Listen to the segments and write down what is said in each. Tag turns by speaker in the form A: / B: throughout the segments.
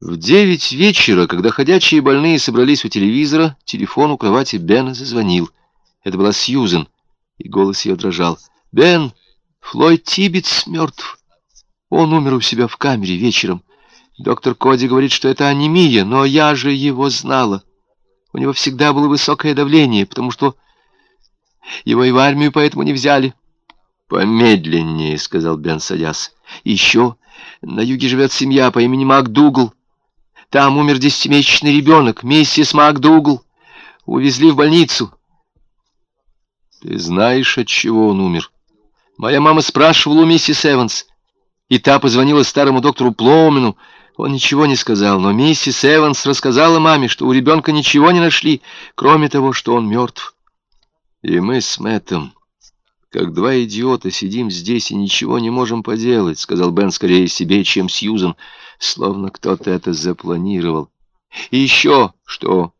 A: В девять вечера, когда ходячие больные собрались у телевизора, телефон у кровати Бена зазвонил. Это была Сьюзен, и голос ее дрожал. «Бен, Флойд Тибетс мертв. Он умер у себя в камере вечером. Доктор Коди говорит, что это анемия, но я же его знала. У него всегда было высокое давление, потому что его и в армию поэтому не взяли». «Помедленнее», — сказал Бен, садясь. «Еще на юге живет семья по имени МакДугал. Там умер десятимесячный ребенок, миссис МакДугал. Увезли в больницу. Ты знаешь, от чего он умер? Моя мама спрашивала у миссис Эванс. И та позвонила старому доктору Плоумену. Он ничего не сказал, но миссис Эванс рассказала маме, что у ребенка ничего не нашли, кроме того, что он мертв. И мы с Мэттом, как два идиота, сидим здесь и ничего не можем поделать, сказал Бен скорее себе, чем Сьюзан. Словно кто-то это запланировал. И еще что?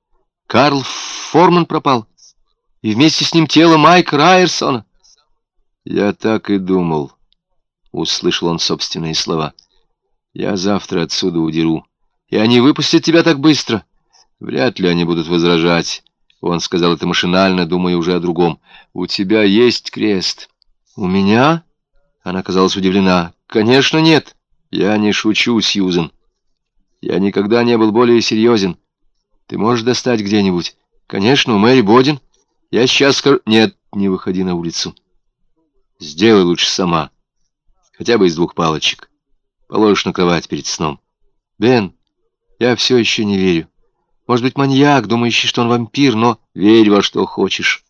A: Карл Форман пропал. И вместе с ним тело Майка Райерсона. Я так и думал. Услышал он собственные слова. Я завтра отсюда удеру. И они выпустят тебя так быстро. Вряд ли они будут возражать. Он сказал это машинально, думая уже о другом. «У тебя есть крест». «У меня?» Она казалась удивлена. «Конечно нет». Я не шучу, Сьюзен. Я никогда не был более серьезен. Ты можешь достать где-нибудь? Конечно, у Мэри Бодин. Я сейчас скажу... Нет, не выходи на улицу. Сделай лучше сама. Хотя бы из двух палочек. Положишь на кровать перед сном. Бен, я все еще не верю. Может быть, маньяк, думающий, что он вампир, но верь во что хочешь.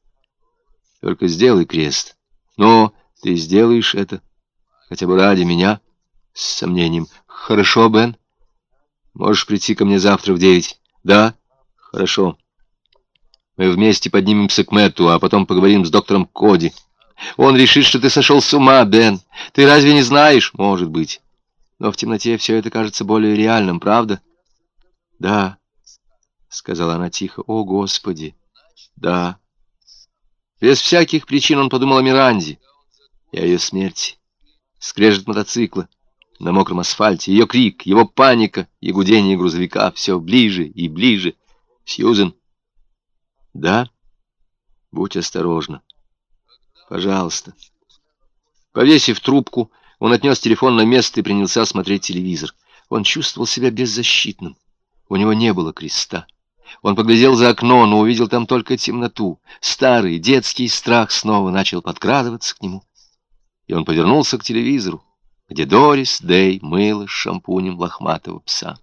A: Только сделай крест. Но ты сделаешь это хотя бы ради меня с сомнением. «Хорошо, Бен. Можешь прийти ко мне завтра в девять?» «Да, хорошо. Мы вместе поднимемся к Мэтту, а потом поговорим с доктором Коди. Он решит, что ты сошел с ума, Бен. Ты разве не знаешь? Может быть. Но в темноте все это кажется более реальным, правда?» «Да», — сказала она тихо. «О, Господи! Да». Без всяких причин он подумал о Миранде и о ее смерти. Скрежет мотоцикла на мокром асфальте, ее крик, его паника и гудение грузовика все ближе и ближе. Сьюзен. Да? Будь осторожна. Пожалуйста. Повесив трубку, он отнес телефон на место и принялся смотреть телевизор. Он чувствовал себя беззащитным. У него не было креста. Он поглядел за окно, но увидел там только темноту. Старый детский страх снова начал подкрадываться к нему. И он повернулся к телевизору где Дорис Дэй мыла шампунем лохматого пса.